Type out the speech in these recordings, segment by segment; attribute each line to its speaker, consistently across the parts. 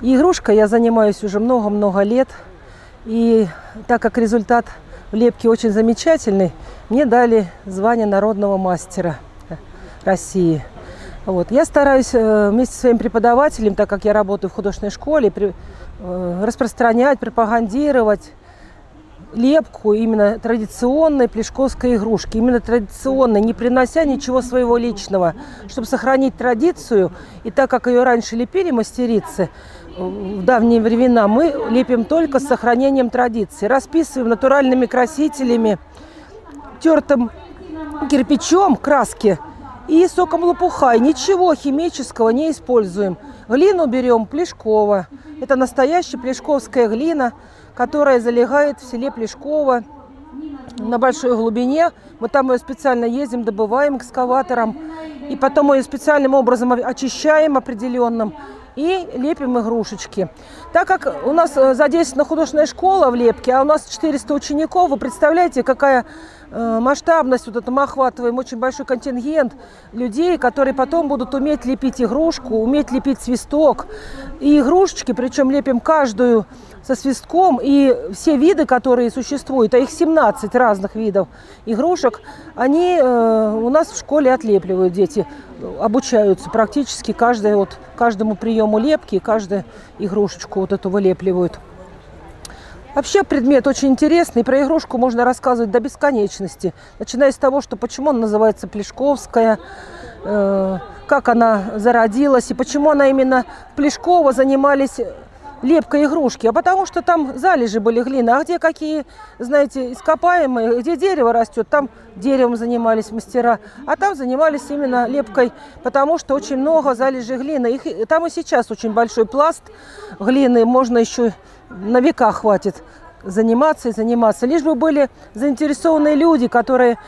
Speaker 1: Игрушкой я занимаюсь уже много-много лет. И так как результат в лепке очень замечательный, мне дали звание народного мастера России. Вот. Я стараюсь э, вместе со своим преподавателем, так как я работаю в художественной школе, э, распространять, пропагандировать лепку именно традиционной плешковской игрушки, именно традиционной, не принося ничего своего личного, чтобы сохранить традицию. И так как ее раньше лепили мастерицы, в давние времена, мы лепим только с сохранением традиции. Расписываем натуральными красителями, тертым кирпичом краски и соком лопуха. И ничего химического не используем. Глину берем Плешкова. Это настоящая плешковская глина, которая залегает в селе Плешково на большой глубине. Мы там ее специально ездим, добываем экскаватором. И потом ее специальным образом очищаем определенным и лепим игрушечки. Так как у нас э, задействована художественная школа в лепке, а у нас 400 учеников, вы представляете, какая э, масштабность, вот это мы охватываем очень большой контингент людей, которые потом будут уметь лепить игрушку, уметь лепить свисток и игрушечки, причем лепим каждую со свистком. И все виды, которые существуют, а их 17 разных видов игрушек, они э, у нас в школе отлепливают дети, обучаются практически каждый, вот, каждому приему лепки, каждую игрушечку вот эту вылепливают. Вообще предмет очень интересный. Про игрушку можно рассказывать до бесконечности. Начиная с того, что почему она называется Плешковская, э, как она зародилась и почему она именно в Плешково занимались лепкой игрушки, а потому что там залежи были глины. А где какие, знаете, ископаемые, где дерево растет, там деревом занимались мастера, а там занимались именно лепкой, потому что очень много залежей глины. Их, там и сейчас очень большой пласт глины, можно еще на века хватит заниматься и заниматься. Лишь бы были заинтересованные люди, которые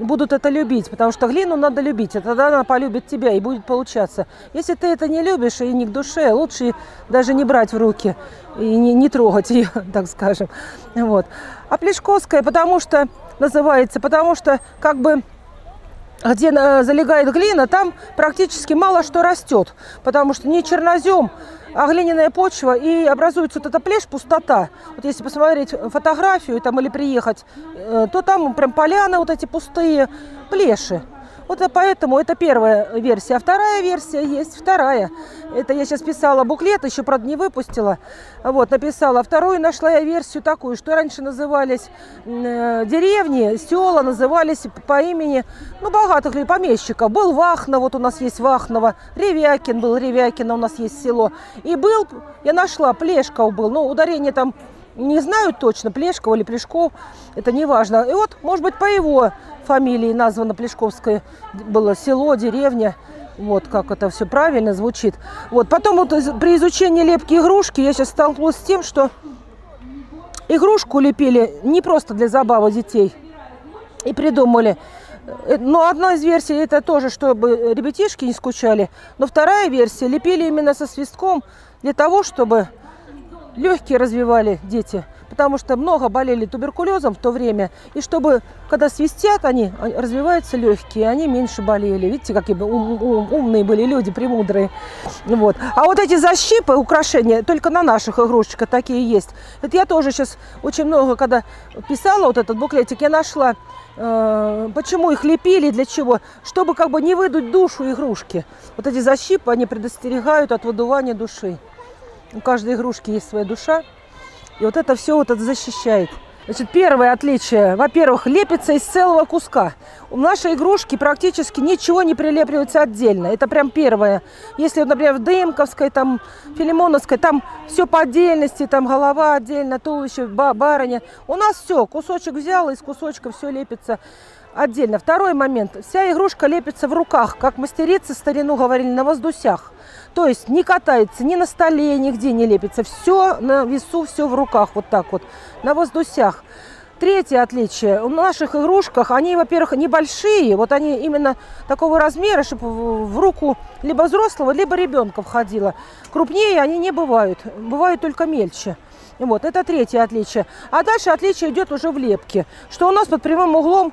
Speaker 1: будут это любить, потому что глину надо любить, и тогда она полюбит тебя и будет получаться. Если ты это не любишь и не к душе, лучше даже не брать в руки и не, не трогать ее, так скажем. Вот. А Плешковская, потому что называется, потому что как бы где залегает глина, там практически мало что растет, потому что не чернозем, а глиняная почва, и образуется вот эта плешь, пустота. Вот если посмотреть фотографию там, или приехать, э, то там прям поляны вот эти пустые, плеши. Вот поэтому это первая версия. А вторая версия есть вторая. Это я сейчас писала буклет, еще, правда, не выпустила. Вот, написала. Вторую нашла я версию такую, что раньше назывались э, деревни, села назывались по имени, ну, богатых людей, помещиков. Был Вахна, вот у нас есть Вахново. Ревякин был, Ревякина у нас есть село. И был, я нашла, Плешков был. Ну, ударение там не знаю точно, Плешков или Плешков, это не важно. И вот, может быть, по его фамилии названо Плешковское было село, деревня. Вот как это все правильно звучит. Вот потом вот при изучении лепки игрушки я сейчас столкнулась с тем, что игрушку лепили не просто для забавы детей. И придумали. Э, но одна из версий это тоже, чтобы ребятишки не скучали. Но вторая версия лепили именно со свистком для того, чтобы легкие развивали дети потому что много болели туберкулезом в то время. И чтобы, когда свистят они, развиваются легкие, они меньше болели. Видите, какие ум, ум, умные были люди, премудрые. Вот. А вот эти защипы, украшения, только на наших игрушечках такие есть. Это я тоже сейчас очень много, когда писала вот этот буклетик, я нашла, э, почему их лепили, для чего. Чтобы как бы не выдуть душу игрушки. Вот эти защипы, они предостерегают от выдувания души. У каждой игрушки есть своя душа. И вот это все вот это защищает. Значит, первое отличие. Во-первых, лепится из целого куска. У нашей игрушки практически ничего не прилепливается отдельно. Это прям первое. Если, например, в Дымковской, там, Филимоновской, там все по отдельности, там голова отдельно, туловище, барыня. У нас все, кусочек взял, из кусочка все лепится отдельно. Второй момент. Вся игрушка лепится в руках, как мастерицы старину говорили, на воздусях. То есть не катается ни на столе, нигде не лепится. Все на весу, все в руках, вот так вот, на воздусях. Третье отличие. У наших игрушках, они, во-первых, небольшие, вот они именно такого размера, чтобы в руку либо взрослого, либо ребенка входило. Крупнее они не бывают, бывают только мельче. Вот, это третье отличие. А дальше отличие идет уже в лепке, что у нас под прямым углом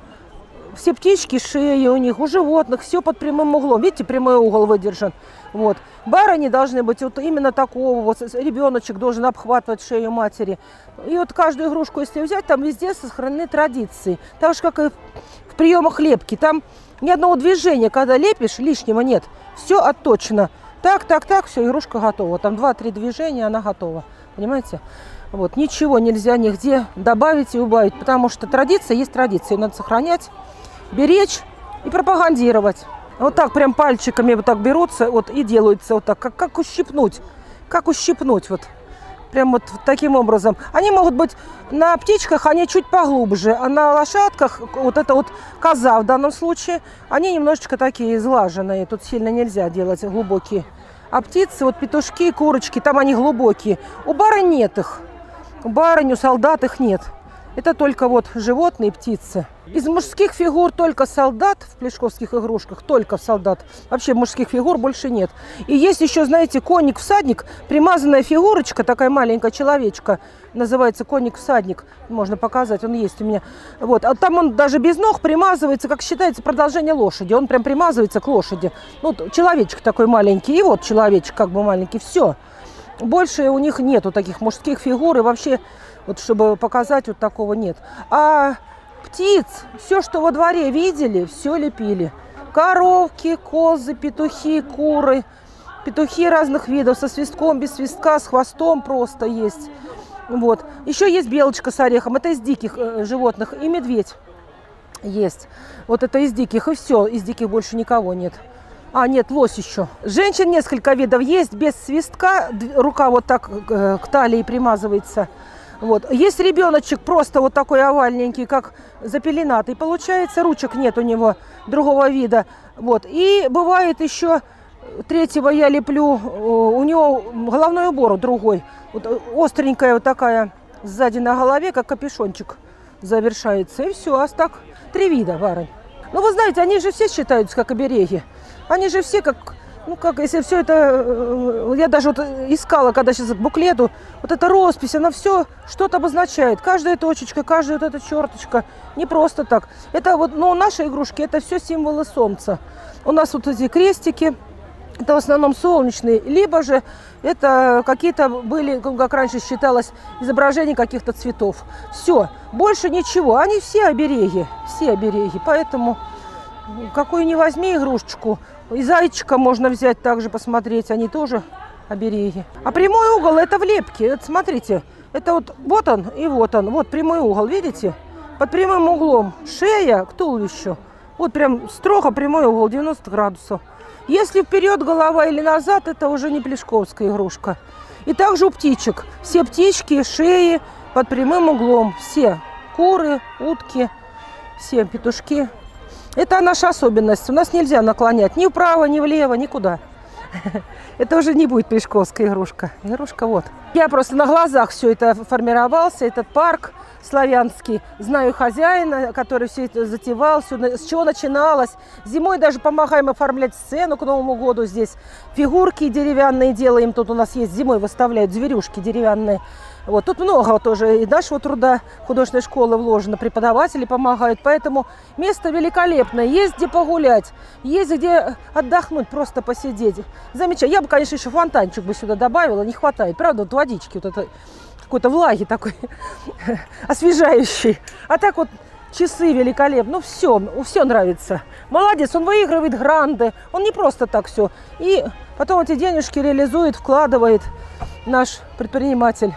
Speaker 1: все птички, шеи у них, у животных, все под прямым углом. Видите, прямой угол выдержан. Вот. Барыни должны быть вот именно такого. Вот ребеночек должен обхватывать шею матери. И вот каждую игрушку, если взять, там везде сохранены традиции. Так же, как и в приемах лепки. Там ни одного движения, когда лепишь, лишнего нет. Все отточено. Так, так, так, все, игрушка готова. Там два-три движения, она готова. Понимаете? Вот, ничего нельзя нигде добавить и убавить, потому что традиция есть традиция. Ее надо сохранять, беречь и пропагандировать. Вот так прям пальчиками вот так берутся вот и делаются вот так, как, как ущипнуть. Как ущипнуть вот. Прям вот таким образом. Они могут быть на птичках, они чуть поглубже, а на лошадках, вот это вот коза в данном случае, они немножечко такие излаженные. Тут сильно нельзя делать глубокие. А птицы, вот петушки, курочки, там они глубокие. У бары нет их. У барынь, у солдат их нет. Это только вот животные, птицы. Из мужских фигур только солдат в плешковских игрушках, только солдат. Вообще мужских фигур больше нет. И есть еще, знаете, конник-всадник, примазанная фигурочка, такая маленькая человечка, называется конник-всадник. Можно показать, он есть у меня. Вот. А там он даже без ног примазывается, как считается, продолжение лошади. Он прям примазывается к лошади. Ну, человечек такой маленький, и вот человечек как бы маленький. Все. Больше у них нету таких мужских фигур, и вообще, вот чтобы показать, вот такого нет. А птиц, все, что во дворе видели, все лепили. Коровки, козы, петухи, куры, петухи разных видов, со свистком, без свистка, с хвостом просто есть. Вот. Еще есть белочка с орехом, это из диких э, животных, и медведь есть. Вот это из диких, и все, из диких больше никого нет. А, нет, лось еще. Женщин несколько видов есть, без свистка, рука вот так э, к талии примазывается. Вот. Есть ребеночек просто вот такой овальненький, как запеленатый. Получается, ручек нет у него другого вида. Вот. И бывает еще, третьего я леплю, у него головной убор другой. Вот остренькая вот такая сзади на голове, как капюшончик завершается. И все, а так три вида барынь. Ну, вы знаете, они же все считаются как обереги. Они же все как, ну как, если все это, э, я даже вот искала, когда сейчас буклету, вот эта роспись, она все что-то обозначает. Каждая точечка, каждая вот эта черточка, не просто так. Это вот, ну, наши игрушки, это все символы солнца. У нас вот эти крестики, это в основном солнечные, либо же это какие-то были, как раньше считалось, изображения каких-то цветов. Все, больше ничего. Они все обереги, все обереги. Поэтому какую не возьми игрушечку, и зайчика можно взять также посмотреть, они тоже обереги. А прямой угол это в лепке. Это, смотрите, это вот, вот он и вот он. Вот прямой угол, видите? Под прямым углом шея к туловищу. Вот прям строго прямой угол, 90 градусов. Если вперед голова или назад, это уже не плешковская игрушка. И также у птичек. Все птички, шеи под прямым углом. Все. Куры, утки, все петушки это наша особенность. У нас нельзя наклонять ни вправо, ни влево, никуда. Это уже не будет пешковская игрушка. Игрушка вот. Я просто на глазах все это формировался, этот парк славянский. Знаю хозяина, который все это затевал, все, с чего начиналось. Зимой даже помогаем оформлять сцену к Новому году здесь. Фигурки деревянные делаем. Тут у нас есть зимой выставляют зверюшки деревянные. Вот, тут много тоже и нашего труда художественной школы вложено, преподаватели помогают, поэтому место великолепное, есть где погулять, есть где отдохнуть, просто посидеть. Замечательно. Я бы, конечно, еще фонтанчик бы сюда добавила, не хватает, правда, вот водички, вот это какой-то влаги такой освежающий. А так вот часы великолепны, ну все, все нравится. Молодец, он выигрывает гранды, он не просто так все. И потом эти денежки реализует, вкладывает наш предприниматель.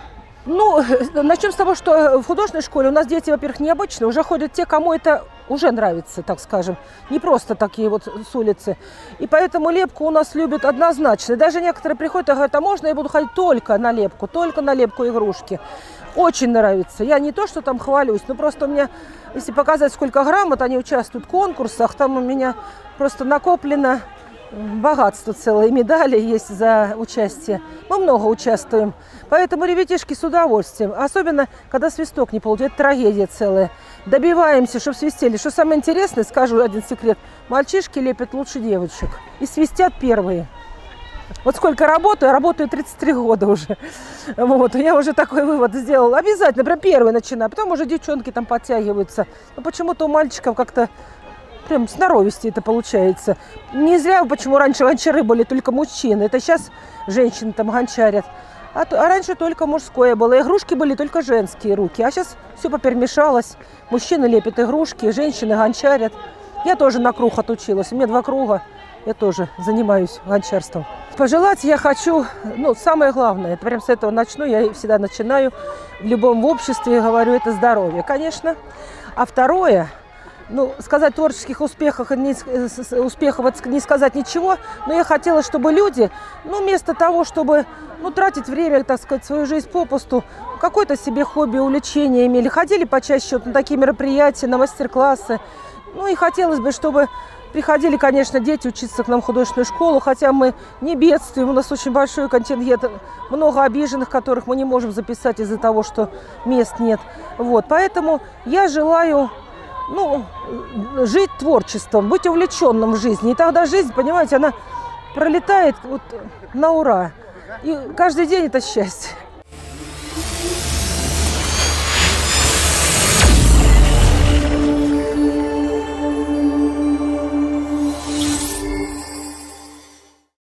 Speaker 1: Ну, начнем с того, что в художественной школе у нас дети, во-первых, необычные. Уже ходят те, кому это уже нравится, так скажем. Не просто такие вот с улицы. И поэтому лепку у нас любят однозначно. Даже некоторые приходят и говорят, а можно я буду ходить только на лепку, только на лепку игрушки. Очень нравится. Я не то, что там хвалюсь, но просто у меня, если показать, сколько грамот они участвуют в конкурсах, там у меня просто накоплено богатство целое, медали есть за участие. Мы много участвуем. Поэтому ребятишки с удовольствием. Особенно, когда свисток не получает, это трагедия целая. Добиваемся, чтобы свистели. Что самое интересное, скажу один секрет. Мальчишки лепят лучше девочек. И свистят первые. Вот сколько работаю, работаю 33 года уже. Вот, я уже такой вывод сделала. Обязательно, прям первый начинаю. Потом уже девчонки там подтягиваются. Но почему-то у мальчиков как-то Прям сноровисти это получается. Не зря, почему раньше гончары были только мужчины. Это сейчас женщины там гончарят. А, а раньше только мужское было. Игрушки были только женские руки. А сейчас все поперемешалось. Мужчины лепят игрушки, женщины гончарят. Я тоже на круг отучилась. У меня два круга. Я тоже занимаюсь гончарством. Пожелать я хочу, ну, самое главное, это прям с этого начну, я всегда начинаю в любом обществе, говорю, это здоровье, конечно. А второе, ну, сказать творческих успехах, не, с- успехов не сказать ничего, но я хотела, чтобы люди, ну, вместо того, чтобы, ну, тратить время, так сказать, свою жизнь попусту, какое-то себе хобби, увлечение имели, ходили почаще вот на такие мероприятия, на мастер-классы. Ну, и хотелось бы, чтобы приходили, конечно, дети учиться к нам в художественную школу, хотя мы не бедствуем, у нас очень большой контингент, много обиженных, которых мы не можем записать из-за того, что мест нет. Вот, поэтому я желаю ну, жить творчеством, быть увлеченным в жизни. И тогда жизнь, понимаете, она пролетает вот на ура. И каждый день это счастье.